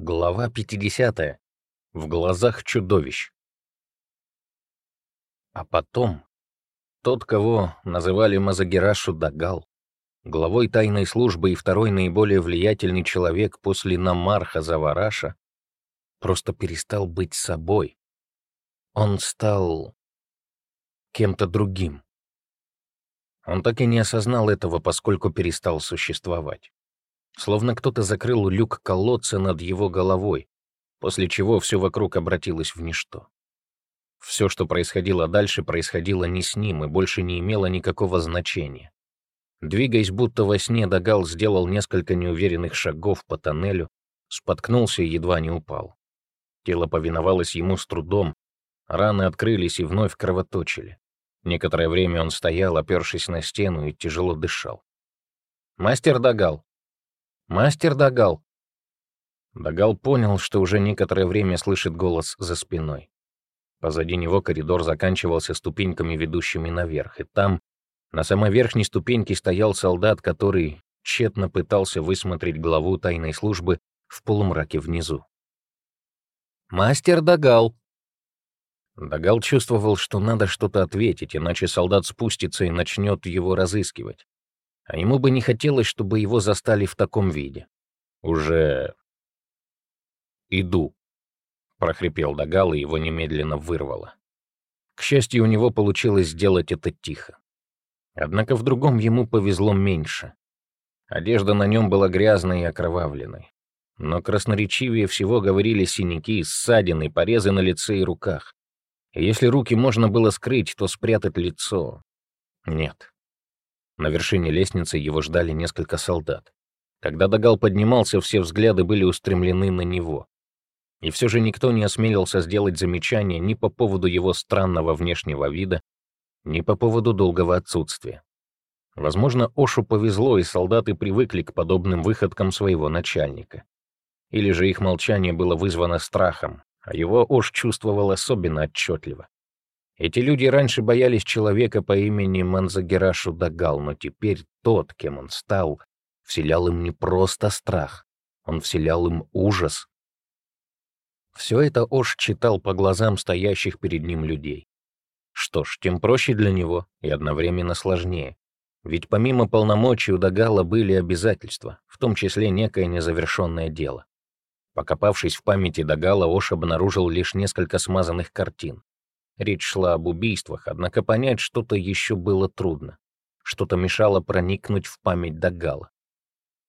Глава 50. В глазах чудовищ. А потом тот, кого называли Мазагирашу Дагал, главой тайной службы и второй наиболее влиятельный человек после Намарха Завараша, просто перестал быть собой. Он стал кем-то другим. Он так и не осознал этого, поскольку перестал существовать словно кто-то закрыл люк колодца над его головой, после чего все вокруг обратилось в ничто. Все, что происходило дальше, происходило не с ним и больше не имело никакого значения. Двигаясь будто во сне, Дагал сделал несколько неуверенных шагов по тоннелю, споткнулся и едва не упал. Тело повиновалось ему с трудом, раны открылись и вновь кровоточили. Некоторое время он стоял, опершись на стену, и тяжело дышал. «Мастер Дагал!» «Мастер Дагал!» Дагал понял, что уже некоторое время слышит голос за спиной. Позади него коридор заканчивался ступеньками, ведущими наверх, и там, на самой верхней ступеньке, стоял солдат, который тщетно пытался высмотреть главу тайной службы в полумраке внизу. «Мастер Дагал!» Дагал чувствовал, что надо что-то ответить, иначе солдат спустится и начнет его разыскивать. А ему бы не хотелось, чтобы его застали в таком виде. Уже иду, прохрипел Дагал, и его немедленно вырвало. К счастью, у него получилось сделать это тихо. Однако в другом ему повезло меньше. Одежда на нем была грязной и окровавленной. Но красноречивее всего говорили синяки, ссадины, порезы на лице и руках. И если руки можно было скрыть, то спрятать лицо — нет. На вершине лестницы его ждали несколько солдат. Когда Дагал поднимался, все взгляды были устремлены на него. И все же никто не осмелился сделать замечание ни по поводу его странного внешнего вида, ни по поводу долгого отсутствия. Возможно, Ошу повезло, и солдаты привыкли к подобным выходкам своего начальника. Или же их молчание было вызвано страхом, а его Ош чувствовал особенно отчетливо. Эти люди раньше боялись человека по имени Манзагерашу Дагал, но теперь тот, кем он стал, вселял им не просто страх, он вселял им ужас. Все это Ош читал по глазам стоящих перед ним людей. Что ж, тем проще для него и одновременно сложнее. Ведь помимо полномочий у Дагала были обязательства, в том числе некое незавершенное дело. Покопавшись в памяти Дагала, Ош обнаружил лишь несколько смазанных картин. Речь шла об убийствах, однако понять что-то еще было трудно. Что-то мешало проникнуть в память Дагала.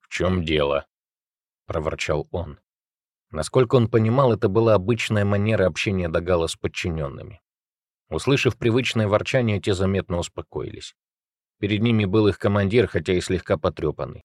«В чем дело?» — проворчал он. Насколько он понимал, это была обычная манера общения Дагала с подчиненными. Услышав привычное ворчание, те заметно успокоились. Перед ними был их командир, хотя и слегка потрепанный.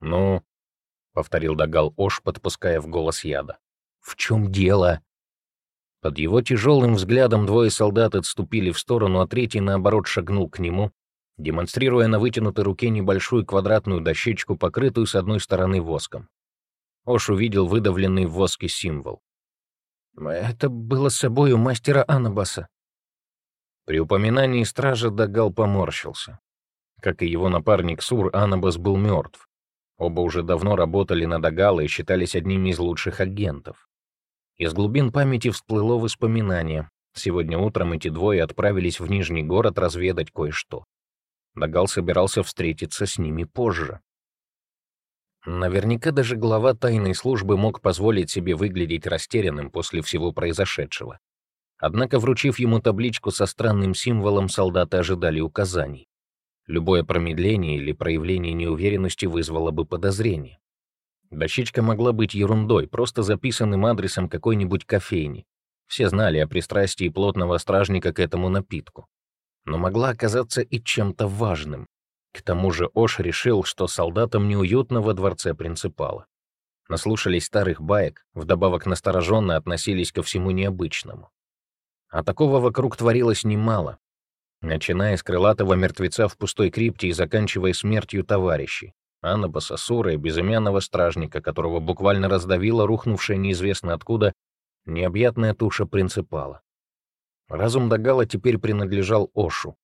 «Ну?» — повторил Дагал Ош, подпуская в голос яда. «В чем дело?» Под его тяжелым взглядом двое солдат отступили в сторону, а третий, наоборот, шагнул к нему, демонстрируя на вытянутой руке небольшую квадратную дощечку, покрытую с одной стороны воском. Ош увидел выдавленный в воске символ. «Это было собой у мастера Анабаса». При упоминании стража Дагал поморщился. Как и его напарник Сур, Анабас был мертв. Оба уже давно работали на Дагала и считались одними из лучших агентов. Из глубин памяти всплыло воспоминание. Сегодня утром эти двое отправились в Нижний город разведать кое-что. Дагал собирался встретиться с ними позже. Наверняка даже глава тайной службы мог позволить себе выглядеть растерянным после всего произошедшего. Однако, вручив ему табличку со странным символом, солдаты ожидали указаний. Любое промедление или проявление неуверенности вызвало бы подозрение. Дощечка могла быть ерундой, просто записанным адресом какой-нибудь кофейни. Все знали о пристрастии плотного стражника к этому напитку. Но могла оказаться и чем-то важным. К тому же Ош решил, что солдатам неуютно во дворце принципала. Наслушались старых баек, вдобавок настороженно относились ко всему необычному. А такого вокруг творилось немало, начиная с крылатого мертвеца в пустой крипте и заканчивая смертью товарищей. Анна Басасура и безымянного стражника, которого буквально раздавила рухнувшая неизвестно откуда необъятная туша принципала. Разум Дагала теперь принадлежал Ошу.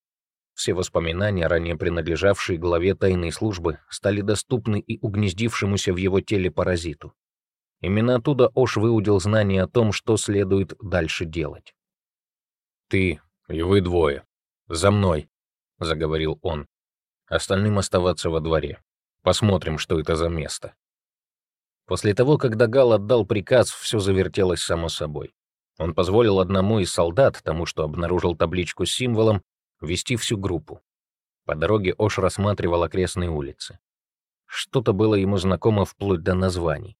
Все воспоминания, ранее принадлежавшие главе тайной службы, стали доступны и угнездившемуся в его теле паразиту. Именно оттуда Ош выудил знание о том, что следует дальше делать. «Ты и вы двое. За мной», — заговорил он. «Остальным оставаться во дворе. Посмотрим, что это за место». После того, как Дагал отдал приказ, все завертелось само собой. Он позволил одному из солдат, тому, что обнаружил табличку с символом, вести всю группу. По дороге Ош рассматривал окрестные улицы. Что-то было ему знакомо вплоть до названий.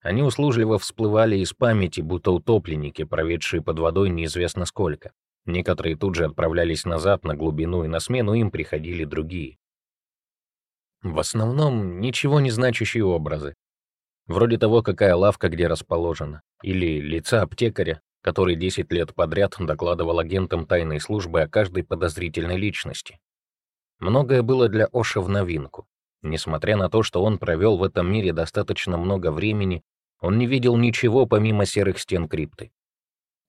Они услужливо всплывали из памяти, будто утопленники, проведшие под водой неизвестно сколько. Некоторые тут же отправлялись назад на глубину, и на смену им приходили другие. В основном ничего не значащие образы. Вроде того, какая лавка где расположена, или лица аптекаря, который 10 лет подряд докладывал агентам тайной службы о каждой подозрительной личности. Многое было для Оша в новинку. Несмотря на то, что он провел в этом мире достаточно много времени, он не видел ничего помимо серых стен крипты.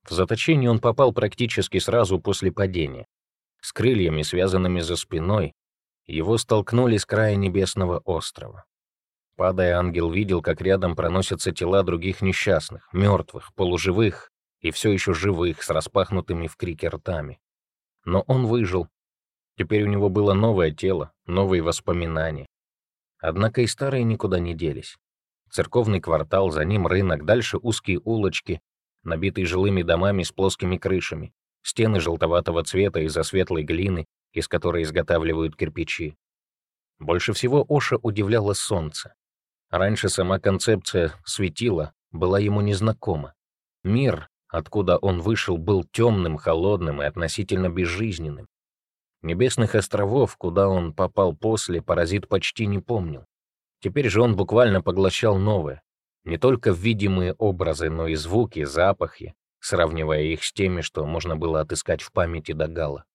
В заточение он попал практически сразу после падения. С крыльями, связанными за спиной, его столкнули с края небесного острова. Падая, ангел видел, как рядом проносятся тела других несчастных, мертвых, полуживых и все еще живых, с распахнутыми в крике ртами. Но он выжил. Теперь у него было новое тело, новые воспоминания. Однако и старые никуда не делись. Церковный квартал, за ним рынок, дальше узкие улочки, набитые жилыми домами с плоскими крышами, стены желтоватого цвета из-за светлой глины, из которой изготавливают кирпичи. Больше всего Оша удивляло солнце. Раньше сама концепция светила была ему незнакома. Мир, откуда он вышел, был темным, холодным и относительно безжизненным. Небесных островов, куда он попал после, паразит почти не помнил. Теперь же он буквально поглощал новое. Не только видимые образы, но и звуки, запахи, сравнивая их с теми, что можно было отыскать в памяти Дагала.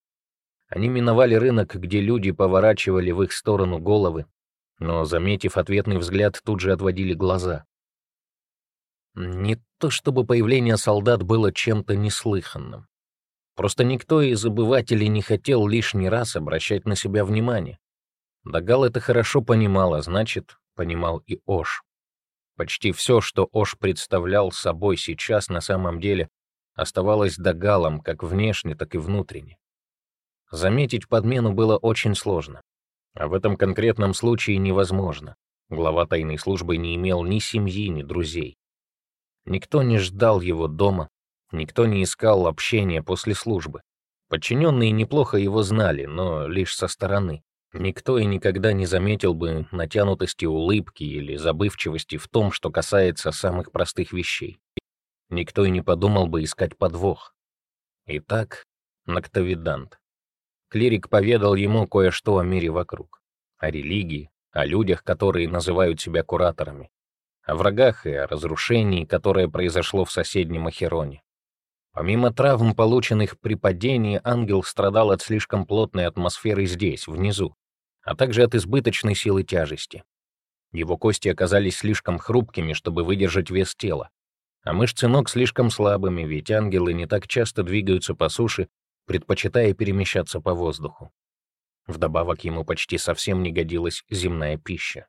Они миновали рынок, где люди поворачивали в их сторону головы, но, заметив ответный взгляд, тут же отводили глаза. Не то чтобы появление солдат было чем-то неслыханным. Просто никто из обывателей не хотел лишний раз обращать на себя внимание. Дагал это хорошо понимал, а значит, понимал и Ош. Почти все, что Ош представлял собой сейчас, на самом деле оставалось Дагалом как внешне, так и внутренне. Заметить подмену было очень сложно. А в этом конкретном случае невозможно. Глава тайной службы не имел ни семьи, ни друзей. Никто не ждал его дома, никто не искал общения после службы. Подчиненные неплохо его знали, но лишь со стороны. Никто и никогда не заметил бы натянутости улыбки или забывчивости в том, что касается самых простых вещей. Никто и не подумал бы искать подвох. Итак, Ноктовидант. Клирик поведал ему кое-что о мире вокруг, о религии, о людях, которые называют себя кураторами, о врагах и о разрушении, которое произошло в соседнем Ахероне. Помимо травм, полученных при падении, ангел страдал от слишком плотной атмосферы здесь, внизу, а также от избыточной силы тяжести. Его кости оказались слишком хрупкими, чтобы выдержать вес тела, а мышцы ног слишком слабыми, ведь ангелы не так часто двигаются по суше, предпочитая перемещаться по воздуху. Вдобавок ему почти совсем не годилась земная пища.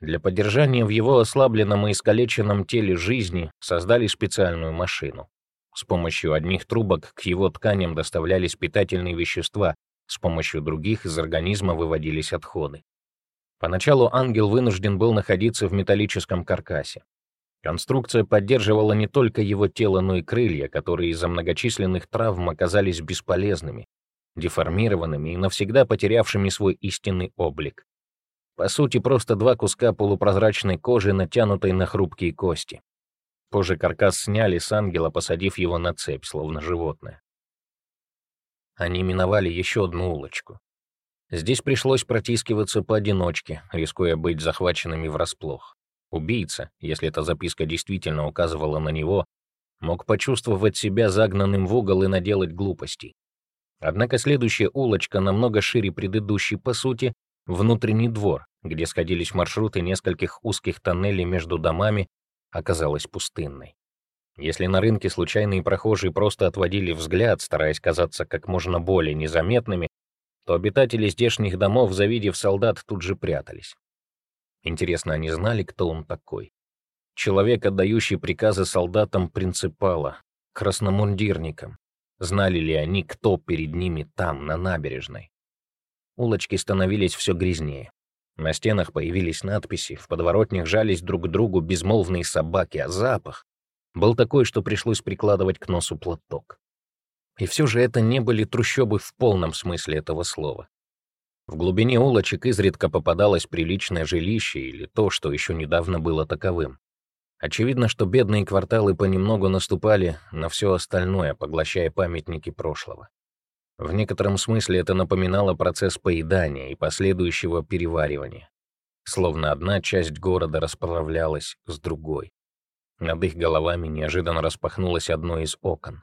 Для поддержания в его ослабленном и искалеченном теле жизни создали специальную машину. С помощью одних трубок к его тканям доставлялись питательные вещества, с помощью других из организма выводились отходы. Поначалу ангел вынужден был находиться в металлическом каркасе. Конструкция поддерживала не только его тело, но и крылья, которые из-за многочисленных травм оказались бесполезными, деформированными и навсегда потерявшими свой истинный облик. По сути, просто два куска полупрозрачной кожи, натянутой на хрупкие кости. Позже каркас сняли с ангела, посадив его на цепь, словно животное. Они миновали еще одну улочку. Здесь пришлось протискиваться поодиночке, рискуя быть захваченными врасплох. Убийца, если эта записка действительно указывала на него, мог почувствовать себя загнанным в угол и наделать глупостей. Однако следующая улочка намного шире предыдущей, по сути, внутренний двор, где сходились маршруты нескольких узких тоннелей между домами, оказалась пустынной. Если на рынке случайные прохожие просто отводили взгляд, стараясь казаться как можно более незаметными, то обитатели здешних домов, завидев солдат, тут же прятались. Интересно, они знали, кто он такой? Человек, отдающий приказы солдатам принципала, красномундирникам. Знали ли они, кто перед ними там, на набережной? Улочки становились все грязнее. На стенах появились надписи, в подворотнях жались друг к другу безмолвные собаки, а запах был такой, что пришлось прикладывать к носу платок. И все же это не были трущобы в полном смысле этого слова. В глубине улочек изредка попадалось приличное жилище или то, что еще недавно было таковым. Очевидно, что бедные кварталы понемногу наступали на все остальное, поглощая памятники прошлого. В некотором смысле это напоминало процесс поедания и последующего переваривания. Словно одна часть города расправлялась с другой. Над их головами неожиданно распахнулось одно из окон.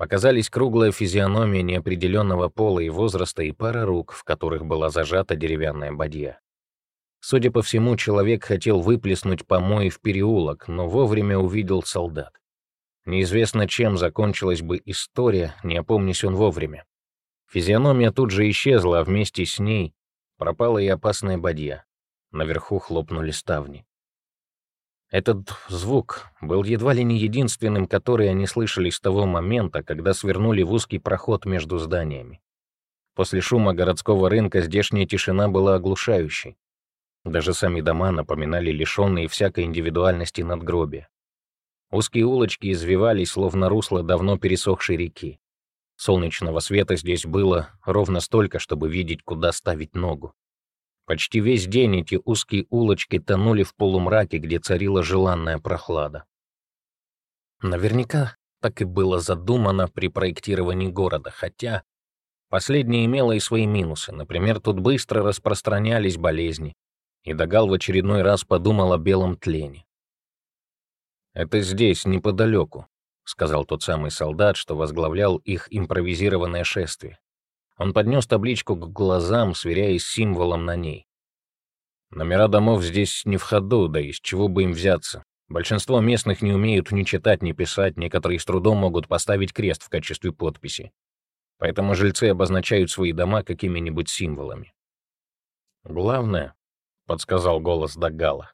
Показались круглая физиономия неопределенного пола и возраста и пара рук, в которых была зажата деревянная бадья. Судя по всему, человек хотел выплеснуть помои в переулок, но вовремя увидел солдат. Неизвестно, чем закончилась бы история, не опомнись он вовремя. Физиономия тут же исчезла, а вместе с ней пропала и опасная бадья. Наверху хлопнули ставни. Этот звук был едва ли не единственным, который они слышали с того момента, когда свернули в узкий проход между зданиями. После шума городского рынка здешняя тишина была оглушающей. Даже сами дома напоминали лишенные всякой индивидуальности надгробия. Узкие улочки извивались, словно русло давно пересохшей реки. Солнечного света здесь было ровно столько, чтобы видеть, куда ставить ногу. Почти весь день эти узкие улочки тонули в полумраке, где царила желанная прохлада. Наверняка так и было задумано при проектировании города, хотя последнее имело и свои минусы. Например, тут быстро распространялись болезни, и Дагал в очередной раз подумал о белом тлене. «Это здесь, неподалеку», — сказал тот самый солдат, что возглавлял их импровизированное шествие. Он поднес табличку к глазам, сверяясь с символом на ней. Номера домов здесь не в ходу, да из чего бы им взяться. Большинство местных не умеют ни читать, ни писать, некоторые с трудом могут поставить крест в качестве подписи. Поэтому жильцы обозначают свои дома какими-нибудь символами. «Главное», — подсказал голос Дагала,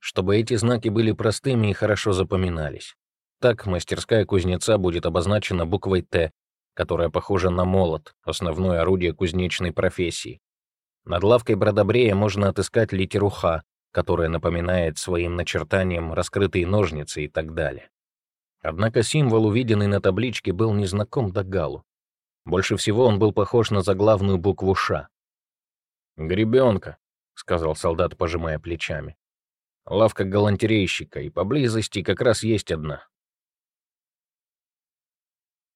чтобы эти знаки были простыми и хорошо запоминались. Так мастерская кузнеца будет обозначена буквой «Т», которая похожа на молот, основное орудие кузнечной профессии. Над лавкой Бродобрея можно отыскать литеру «Х», которая напоминает своим начертанием раскрытые ножницы и так далее. Однако символ, увиденный на табличке, был незнаком Дагалу. Больше всего он был похож на заглавную букву «Ш». «Гребенка», — сказал солдат, пожимая плечами. Лавка галантерейщика, и поблизости как раз есть одна.